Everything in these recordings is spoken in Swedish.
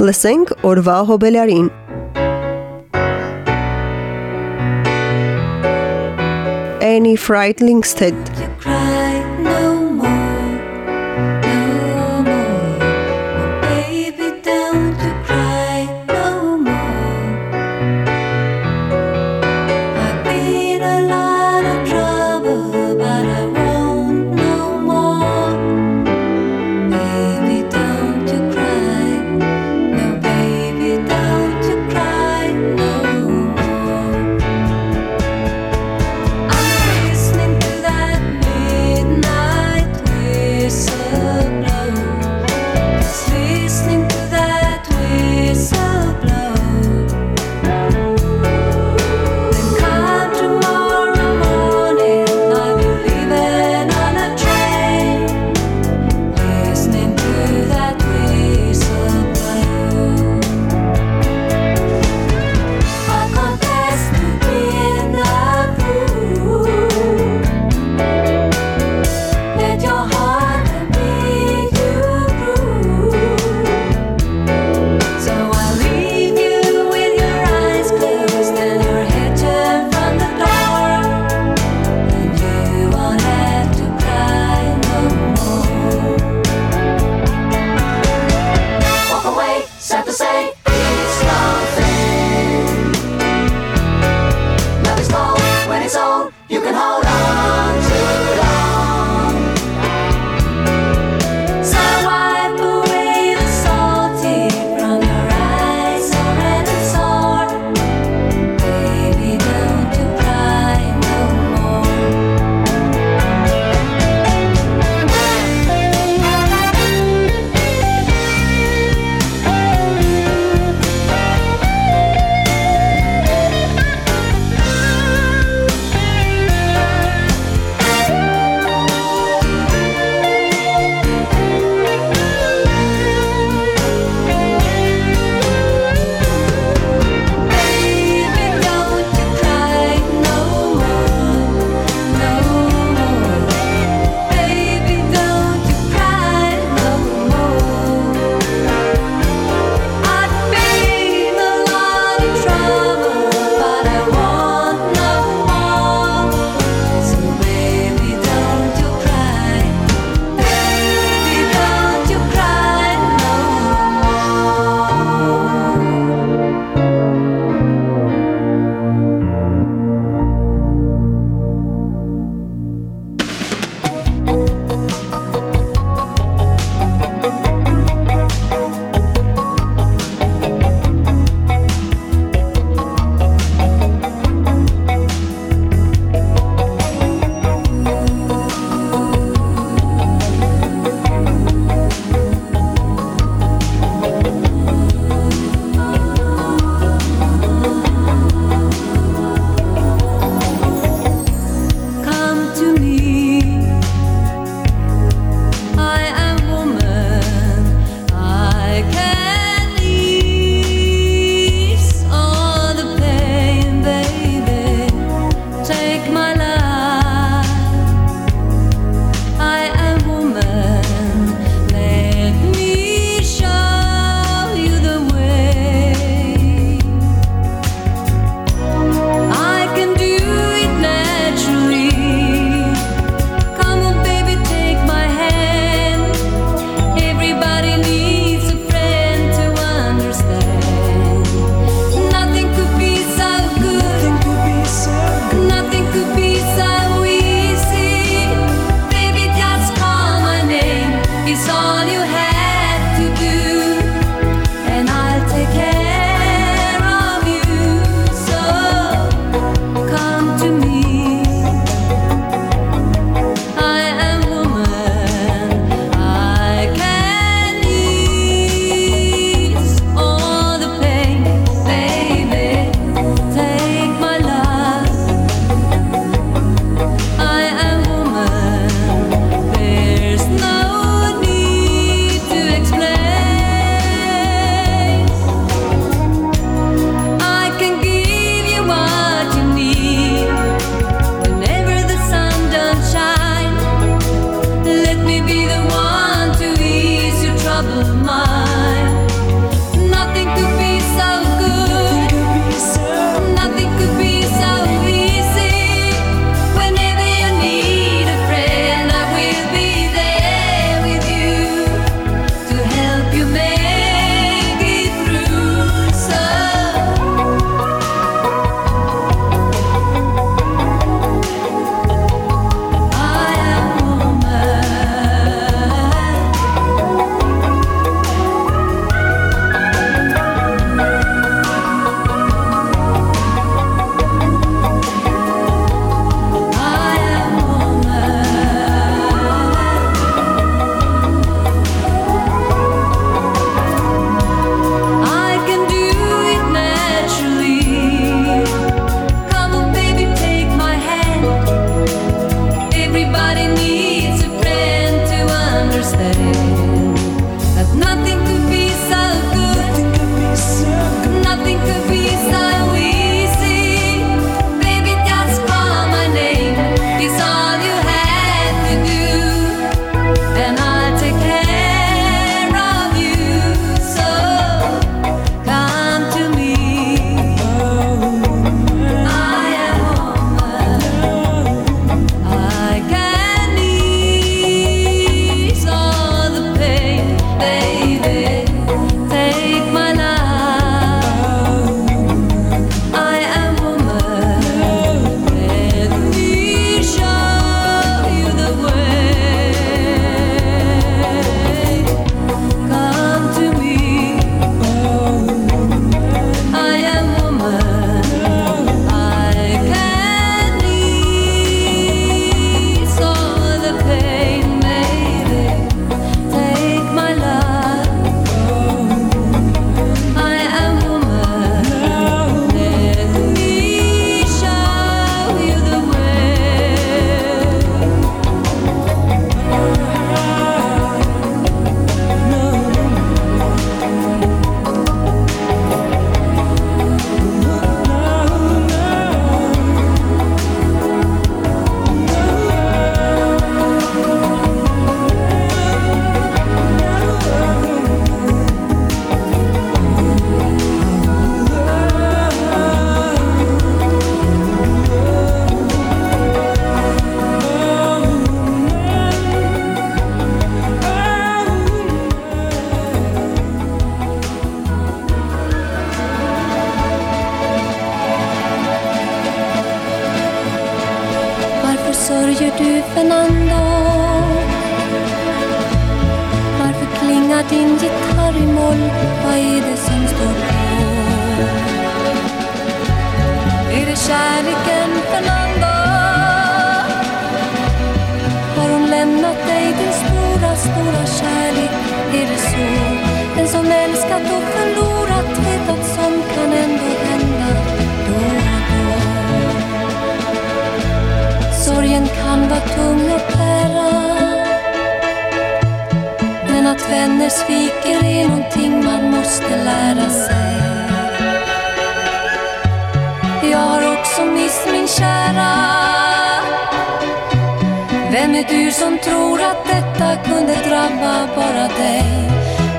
Լսենք օրվա հոբելարին։ Annie Friedlingstedt lämnat dig din stora, stora kärlek. Är det så? Den som älskat och förlorat vet att sånt kan ändå hända då och då. Sorgen kan vara tung att bära. Men att vänner sviker är någonting man måste lära sig. Jag har också mist min kära. Vem är du som tror att detta kunde drabba bara dig?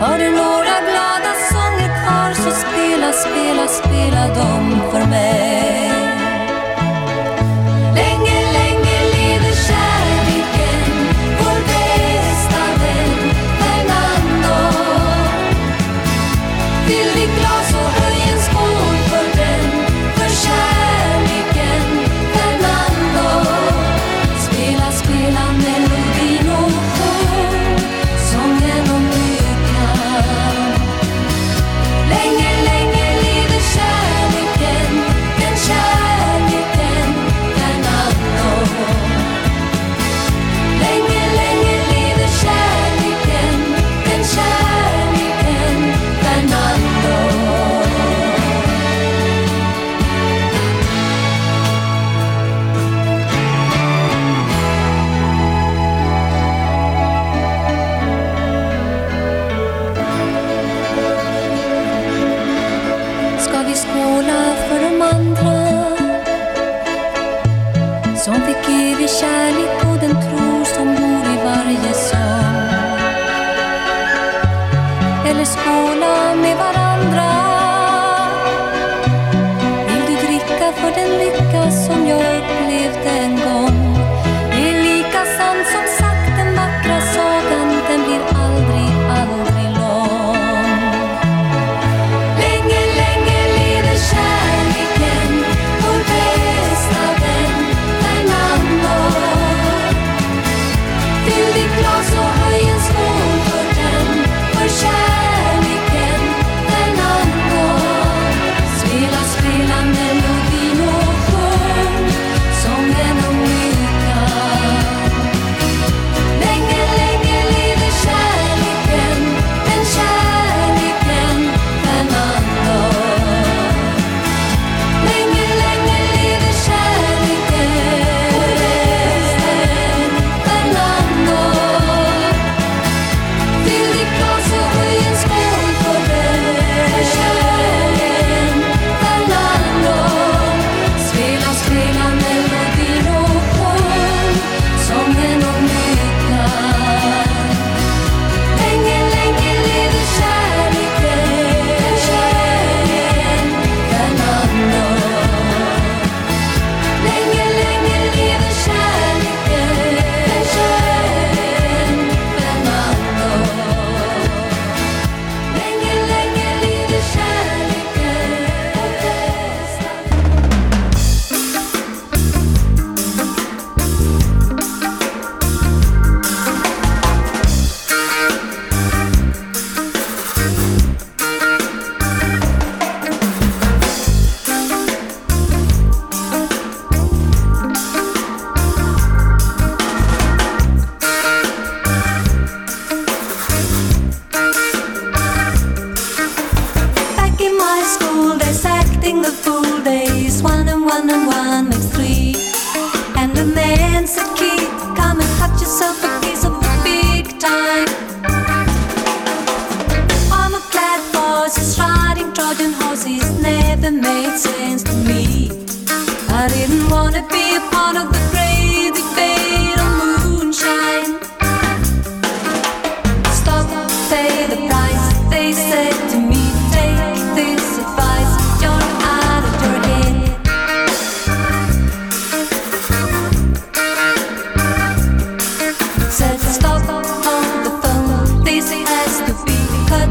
Har du några glada sånger kvar så spela, spela, spela dem för mig. Länge el escuela me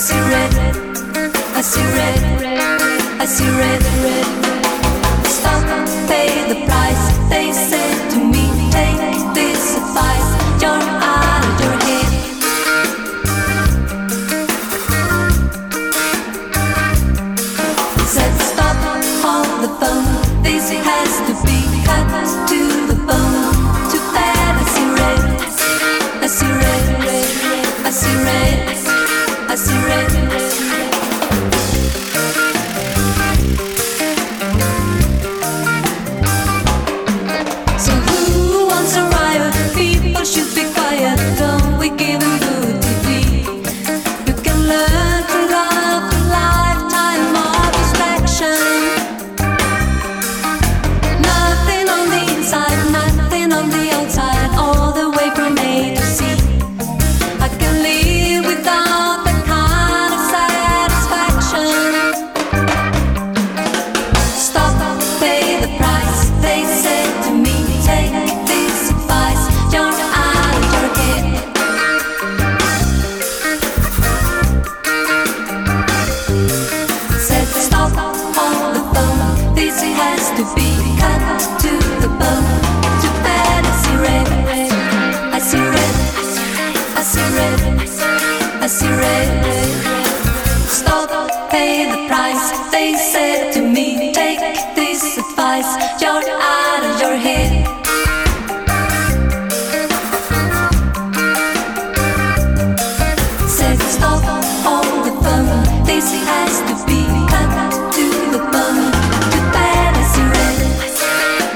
I see red, I see red, I see red, red.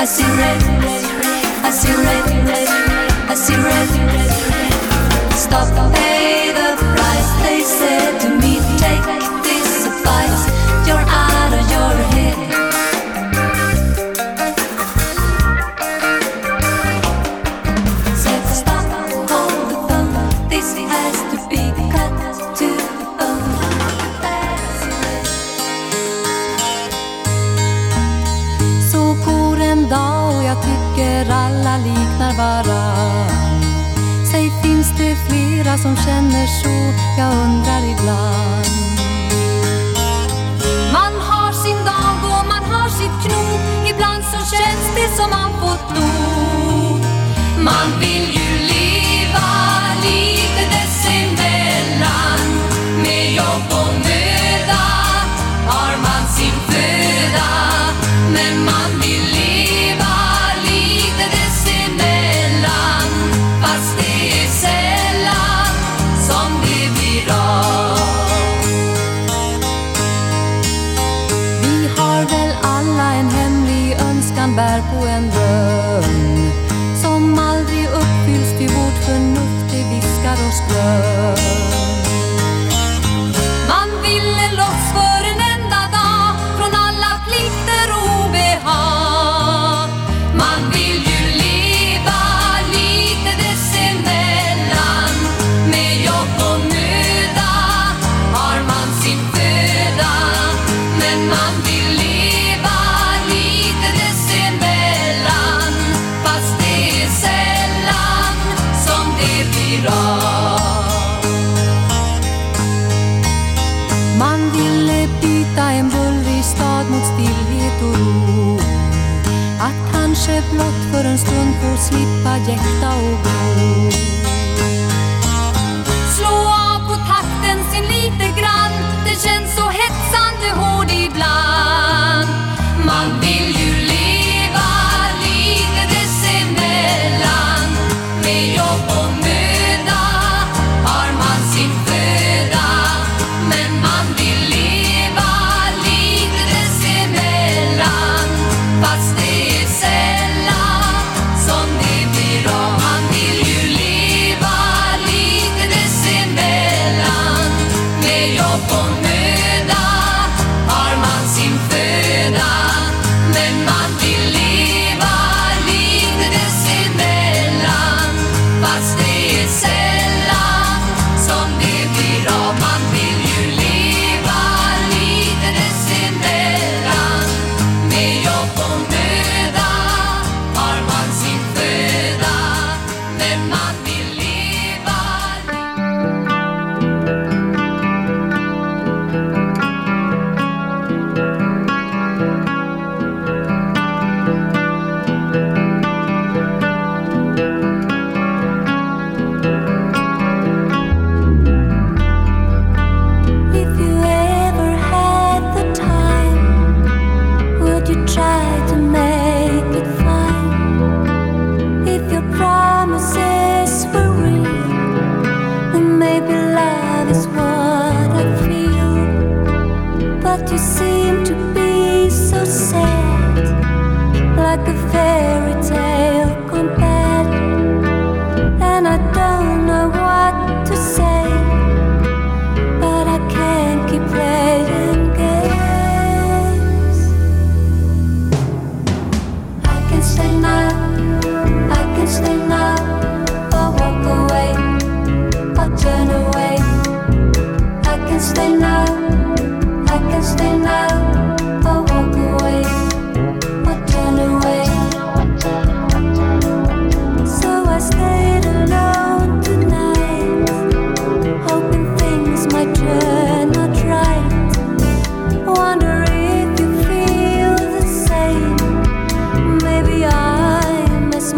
I see red, I see red, I see red. Stop. många som känner så, jag undrar ibland. Man har sin dag och man har sitt knog, ibland så känns det som man fått nog. Man vill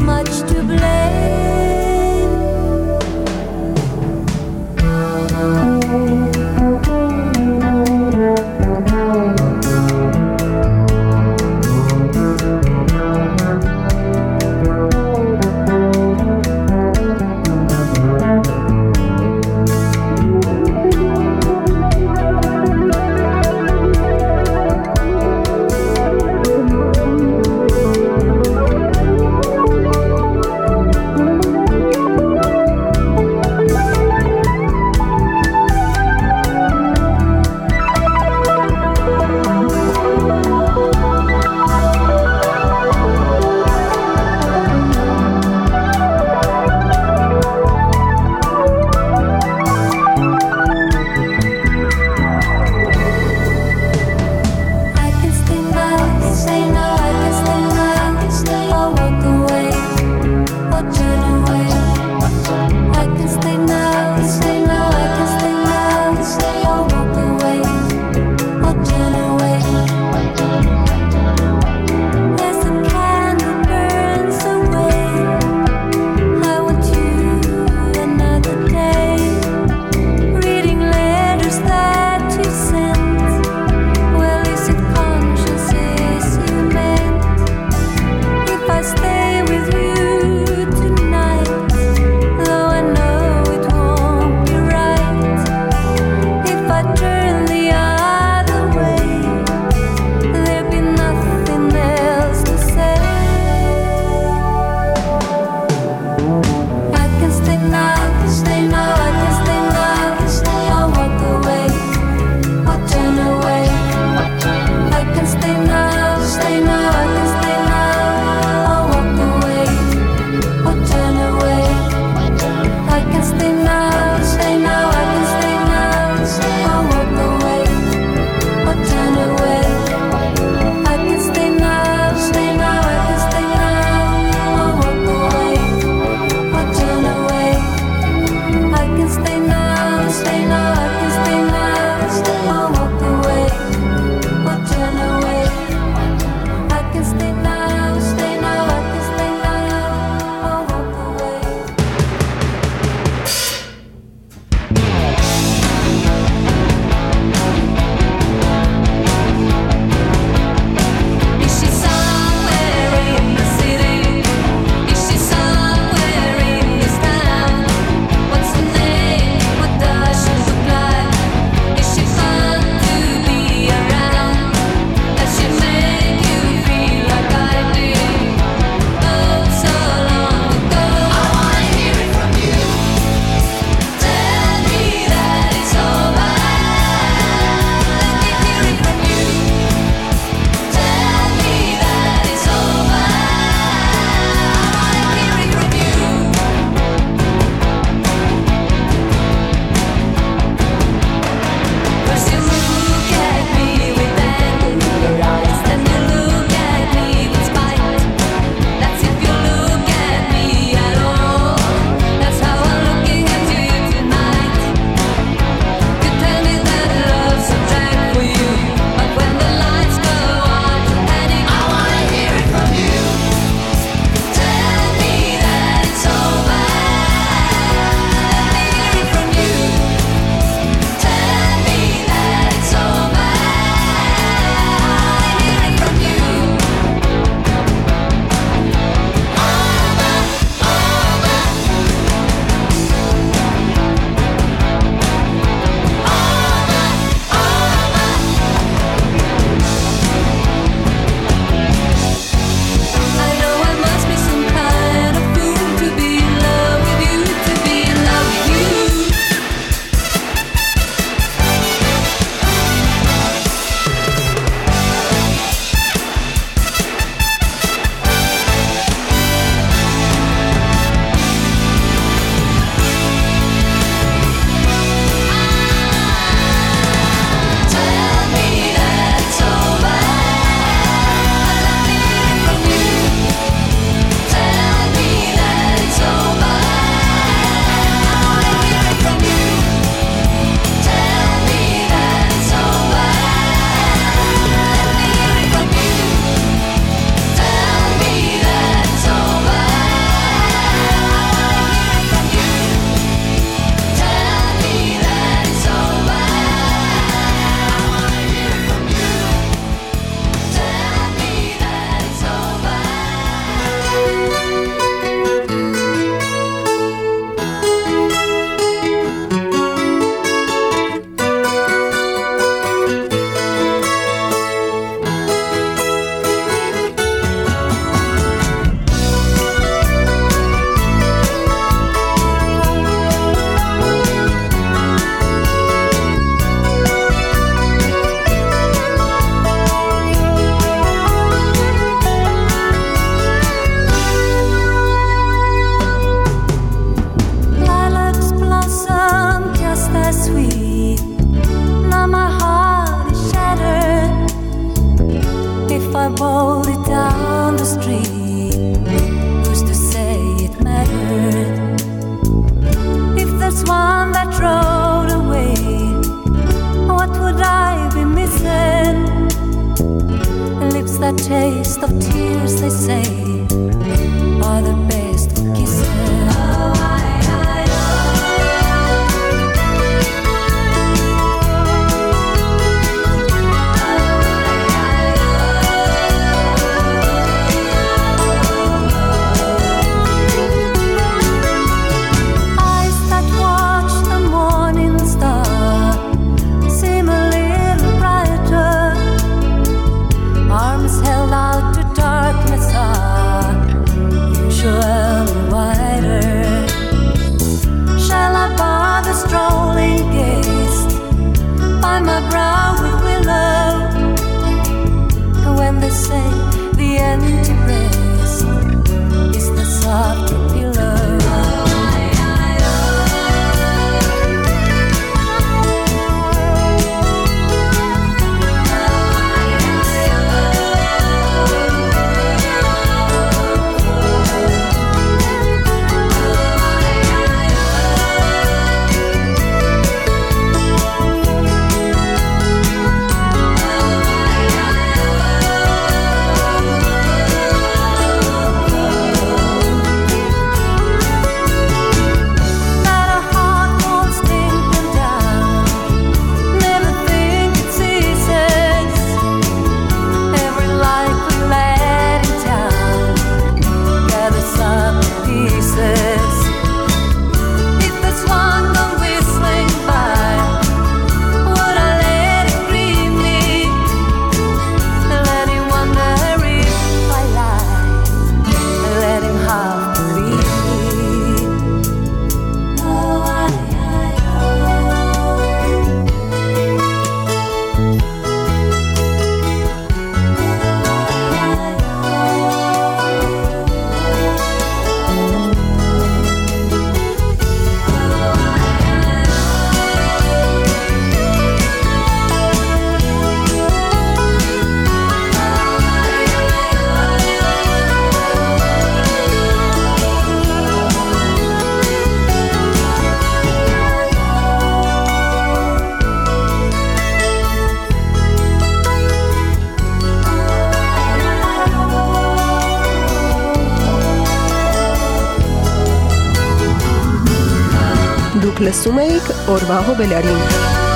much Orbajo Belearín.